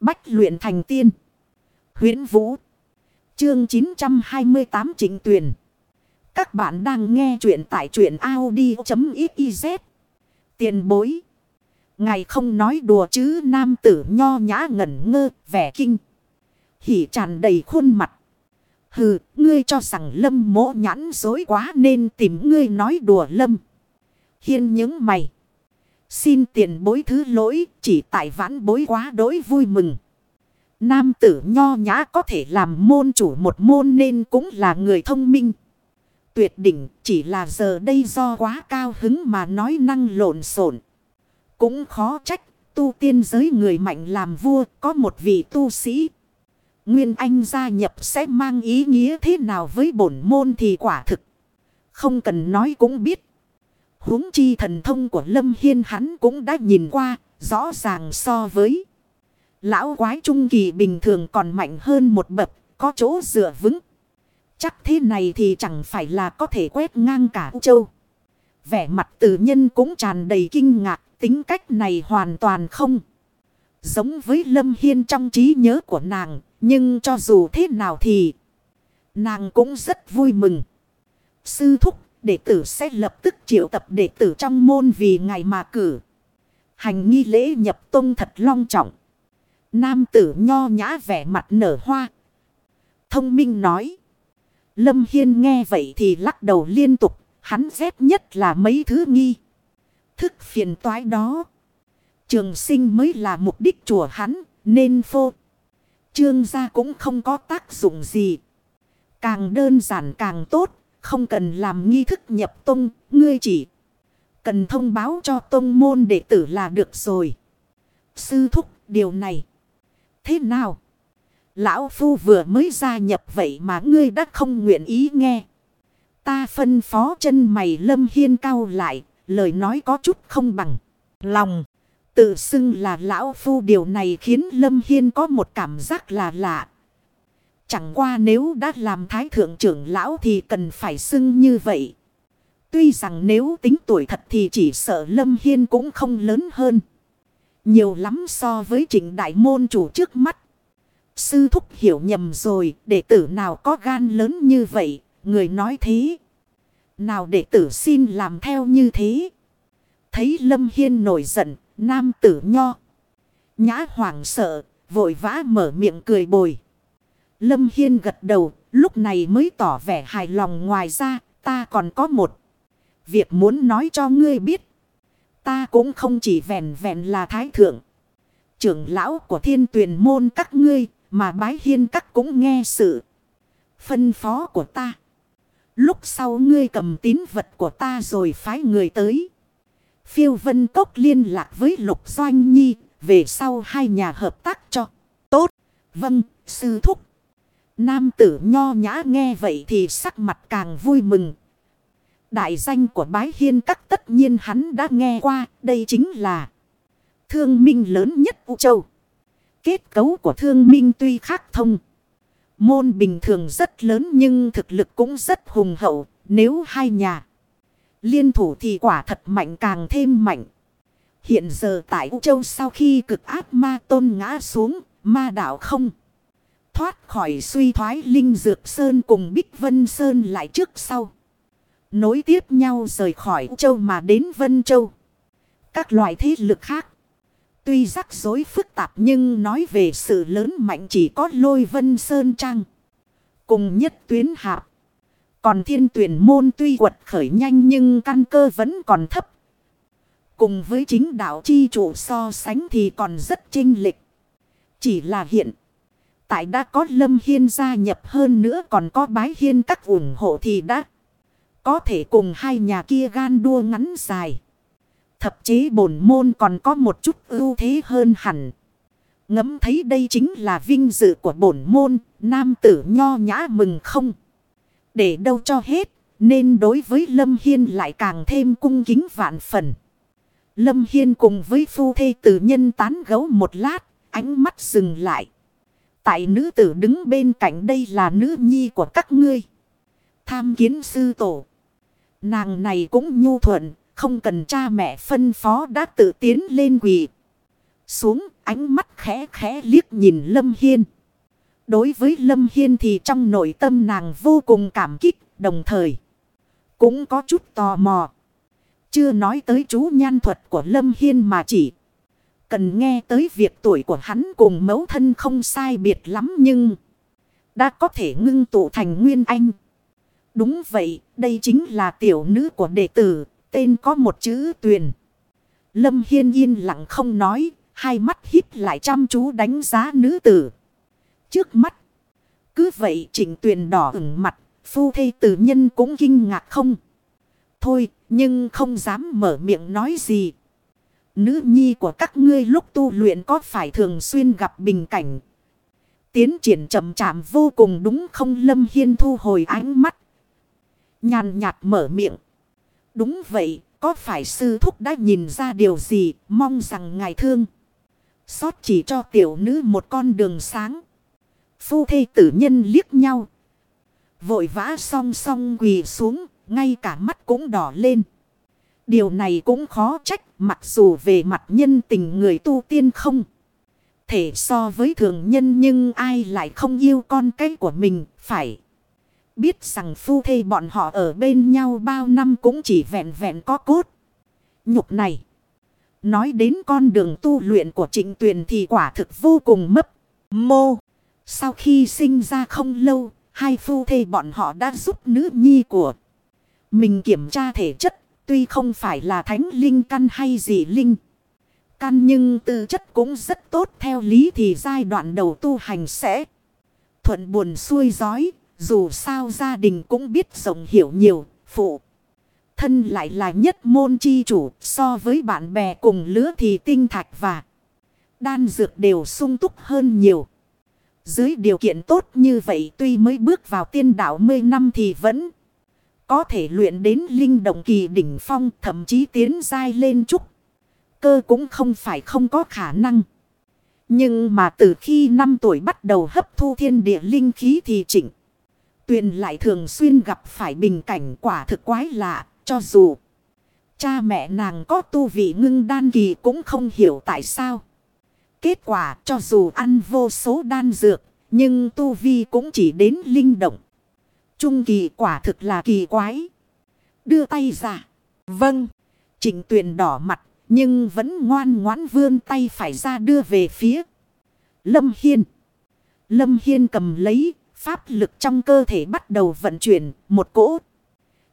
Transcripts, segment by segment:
Bách luyện thành tiên. huyễn Vũ. Chương 928 Trịnh Tuyền. Các bạn đang nghe truyện tại truyện Audi.xyz. Tiền bối. Ngài không nói đùa chứ nam tử nho nhã ngẩn ngơ vẻ kinh. Hỉ tràn đầy khuôn mặt. Hừ, ngươi cho rằng lâm mỗ nhãn dối quá nên tìm ngươi nói đùa lâm. Hiên những mày. Xin tiền bối thứ lỗi, chỉ tại vãn bối quá đối vui mừng. Nam tử nho nhã có thể làm môn chủ một môn nên cũng là người thông minh. Tuyệt đỉnh chỉ là giờ đây do quá cao hứng mà nói năng lộn xộn. Cũng khó trách tu tiên giới người mạnh làm vua có một vị tu sĩ. Nguyên Anh gia nhập sẽ mang ý nghĩa thế nào với bổn môn thì quả thực. Không cần nói cũng biết huống chi thần thông của Lâm Hiên hắn cũng đã nhìn qua, rõ ràng so với. Lão quái trung kỳ bình thường còn mạnh hơn một bậc, có chỗ dựa vững. Chắc thế này thì chẳng phải là có thể quét ngang cả châu. Vẻ mặt tử nhân cũng tràn đầy kinh ngạc, tính cách này hoàn toàn không. Giống với Lâm Hiên trong trí nhớ của nàng, nhưng cho dù thế nào thì nàng cũng rất vui mừng. Sư thúc đệ tử sẽ lập tức triệu tập đệ tử trong môn vì ngày mà cử. Hành nghi lễ nhập tông thật long trọng. Nam tử nho nhã vẻ mặt nở hoa. Thông minh nói. Lâm Hiên nghe vậy thì lắc đầu liên tục. Hắn ghét nhất là mấy thứ nghi. Thức phiền toái đó. Trường sinh mới là mục đích chùa hắn. Nên phô. Trương gia cũng không có tác dụng gì. Càng đơn giản càng tốt. Không cần làm nghi thức nhập tông, ngươi chỉ cần thông báo cho tông môn đệ tử là được rồi. Sư thúc, điều này. Thế nào? Lão Phu vừa mới gia nhập vậy mà ngươi đã không nguyện ý nghe. Ta phân phó chân mày lâm hiên cao lại, lời nói có chút không bằng. Lòng, tự xưng là Lão Phu điều này khiến lâm hiên có một cảm giác là lạ. Chẳng qua nếu đã làm thái thượng trưởng lão thì cần phải xưng như vậy. Tuy rằng nếu tính tuổi thật thì chỉ sợ Lâm Hiên cũng không lớn hơn. Nhiều lắm so với trịnh đại môn chủ trước mắt. Sư thúc hiểu nhầm rồi, đệ tử nào có gan lớn như vậy, người nói thế. Nào đệ tử xin làm theo như thế. Thấy Lâm Hiên nổi giận, nam tử nho. Nhã hoảng sợ, vội vã mở miệng cười bồi. Lâm Hiên gật đầu, lúc này mới tỏ vẻ hài lòng ngoài ra, ta còn có một việc muốn nói cho ngươi biết. Ta cũng không chỉ vẹn vẹn là thái thượng. Trưởng lão của thiên tuyển môn các ngươi, mà bái hiên các cũng nghe sự phân phó của ta. Lúc sau ngươi cầm tín vật của ta rồi phái người tới. Phiêu vân cốc liên lạc với lục doanh nhi, về sau hai nhà hợp tác cho. Tốt, vâng, sư thúc. Nam tử nho nhã nghe vậy thì sắc mặt càng vui mừng. Đại danh của bái hiên các tất nhiên hắn đã nghe qua, đây chính là thương minh lớn nhất vũ châu. Kết cấu của thương minh tuy khác thông. Môn bình thường rất lớn nhưng thực lực cũng rất hùng hậu, nếu hai nhà liên thủ thì quả thật mạnh càng thêm mạnh. Hiện giờ tại U Châu sau khi cực ác ma tôn ngã xuống, ma đạo không thoát khỏi suy thoái Linh Dược Sơn cùng Bích Vân Sơn lại trước sau. Nối tiếp nhau rời khỏi châu mà đến Vân Châu. Các loại thế lực khác. Tuy rắc rối phức tạp nhưng nói về sự lớn mạnh chỉ có lôi Vân Sơn Trăng. Cùng nhất tuyến hạp. Còn thiên tuyển môn tuy quật khởi nhanh nhưng căn cơ vẫn còn thấp. Cùng với chính đạo chi chủ so sánh thì còn rất chênh lịch. Chỉ là hiện tại đã có Lâm Hiên gia nhập hơn nữa còn có bái hiên các ủng hộ thì đã có thể cùng hai nhà kia gan đua ngắn dài. Thậm chí bổn môn còn có một chút ưu thế hơn hẳn. Ngẫm thấy đây chính là vinh dự của bổn môn, nam tử nho nhã mừng không. Để đâu cho hết, nên đối với Lâm Hiên lại càng thêm cung kính vạn phần. Lâm Hiên cùng với phu thê tử nhân tán gấu một lát, ánh mắt dừng lại. Tại nữ tử đứng bên cạnh đây là nữ nhi của các ngươi. Tham kiến sư tổ. Nàng này cũng nhu thuận, không cần cha mẹ phân phó đã tự tiến lên quỳ. xuống, ánh mắt khẽ khẽ liếc nhìn Lâm Hiên. Đối với Lâm Hiên thì trong nội tâm nàng vô cùng cảm kích, đồng thời cũng có chút tò mò. Chưa nói tới chú nhan thuật của Lâm Hiên mà chỉ cần nghe tới việc tuổi của hắn cùng mẫu thân không sai biệt lắm nhưng đã có thể ngưng tụ thành nguyên anh. Đúng vậy, đây chính là tiểu nữ của đệ tử, tên có một chữ tuyền. Lâm Hiên yên lặng không nói, hai mắt hít lại chăm chú đánh giá nữ tử. Trước mắt, cứ vậy trịnh tuyền đỏ ửng mặt, phu thê tử nhân cũng kinh ngạc không. Thôi, nhưng không dám mở miệng nói gì. Nữ nhi của các ngươi lúc tu luyện có phải thường xuyên gặp bình cảnh. Tiến triển chậm chạm vô cùng đúng không Lâm Hiên thu hồi ánh mắt. Nhàn nhạt mở miệng. Đúng vậy, có phải sư thúc đã nhìn ra điều gì, mong rằng ngài thương. Xót chỉ cho tiểu nữ một con đường sáng. Phu thê tử nhân liếc nhau. Vội vã song song quỳ xuống, ngay cả mắt cũng đỏ lên. Điều này cũng khó trách, mặc dù về mặt nhân tình người tu tiên không. Thể so với thường nhân nhưng ai lại không yêu con cái của mình, phải. Biết rằng phu thê bọn họ ở bên nhau bao năm cũng chỉ vẹn vẹn có cốt. Nhục này. Nói đến con đường tu luyện của trịnh tuyền thì quả thực vô cùng mấp, mô. Sau khi sinh ra không lâu, hai phu thê bọn họ đã giúp nữ nhi của mình kiểm tra thể chất. Tuy không phải là thánh linh căn hay gì linh căn nhưng tư chất cũng rất tốt theo lý thì giai đoạn đầu tu hành sẽ thuận buồn xuôi giói. Dù sao gia đình cũng biết rộng hiểu nhiều, phụ. Thân lại là nhất môn chi chủ so với bạn bè cùng lứa thì tinh thạch và đan dược đều sung túc hơn nhiều. Dưới điều kiện tốt như vậy tuy mới bước vào tiên đạo 10 năm thì vẫn có thể luyện đến linh động kỳ đỉnh phong thậm chí tiến dai lên chút. Cơ cũng không phải không có khả năng. Nhưng mà từ khi 5 tuổi bắt đầu hấp thu thiên địa linh khí thì chỉnh. Tuyền lại thường xuyên gặp phải bình cảnh quả thực quái lạ, cho dù cha mẹ nàng có tu vị ngưng đan kỳ cũng không hiểu tại sao. Kết quả cho dù ăn vô số đan dược, nhưng tu vi cũng chỉ đến linh động. Trung kỳ quả thực là kỳ quái. Đưa tay ra. Vâng. Trịnh tuyền đỏ mặt, nhưng vẫn ngoan ngoãn vươn tay phải ra đưa về phía. Lâm Hiên. Lâm Hiên cầm lấy Pháp lực trong cơ thể bắt đầu vận chuyển một cỗ.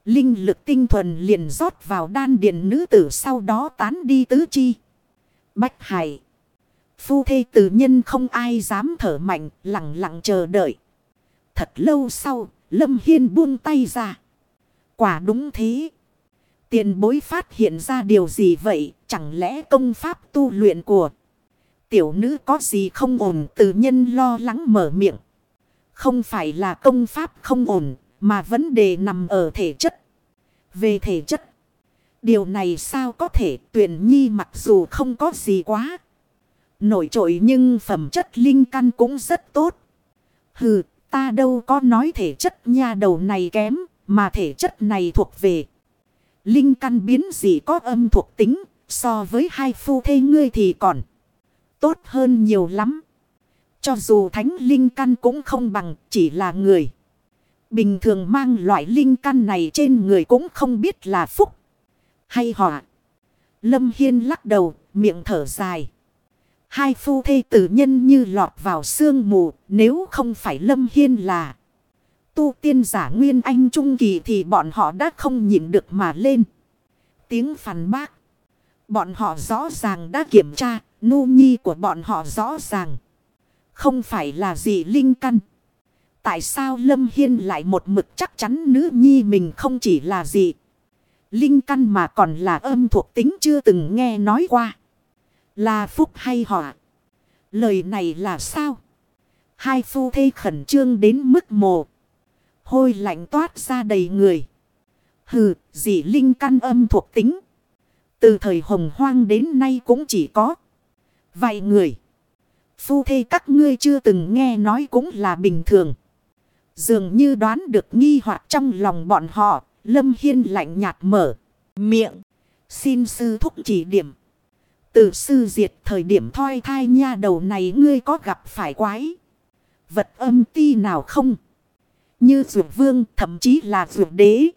Linh lực tinh thuần liền rót vào đan điện nữ tử sau đó tán đi tứ chi. Bách hải. Phu thê tử nhân không ai dám thở mạnh lặng lặng chờ đợi. Thật lâu sau, Lâm Hiên buông tay ra. Quả đúng thế. Tiền bối phát hiện ra điều gì vậy? Chẳng lẽ công pháp tu luyện của tiểu nữ có gì không ổn? Từ nhân lo lắng mở miệng. Không phải là công pháp không ổn, mà vấn đề nằm ở thể chất. Về thể chất, điều này sao có thể tuyển nhi mặc dù không có gì quá. Nổi trội nhưng phẩm chất linh căn cũng rất tốt. Hừ, ta đâu có nói thể chất nha đầu này kém, mà thể chất này thuộc về. Linh căn biến gì có âm thuộc tính, so với hai phu thê ngươi thì còn tốt hơn nhiều lắm. Cho dù thánh linh căn cũng không bằng chỉ là người. Bình thường mang loại linh căn này trên người cũng không biết là phúc hay họa. Lâm Hiên lắc đầu, miệng thở dài. Hai phu thê tử nhân như lọt vào sương mù, nếu không phải Lâm Hiên là tu tiên giả nguyên anh trung kỳ thì bọn họ đã không nhịn được mà lên. Tiếng phản bác. Bọn họ rõ ràng đã kiểm tra, nu nhi của bọn họ rõ ràng. Không phải là gì linh căn. Tại sao Lâm Hiên lại một mực chắc chắn nữ nhi mình không chỉ là gì. Linh căn mà còn là âm thuộc tính chưa từng nghe nói qua. Là phúc hay họa. Lời này là sao? Hai phu thê khẩn trương đến mức mồ. Hôi lạnh toát ra đầy người. Hừ, dị linh căn âm thuộc tính. Từ thời hồng hoang đến nay cũng chỉ có vài người. Phu thê các ngươi chưa từng nghe nói cũng là bình thường. Dường như đoán được nghi hoặc trong lòng bọn họ, Lâm Hiên lạnh nhạt mở miệng. Xin sư thúc chỉ điểm từ sư diệt thời điểm thoi thai nha đầu này ngươi có gặp phải quái. Vật âm ti nào không? Như dược vương, thậm chí là dược đế.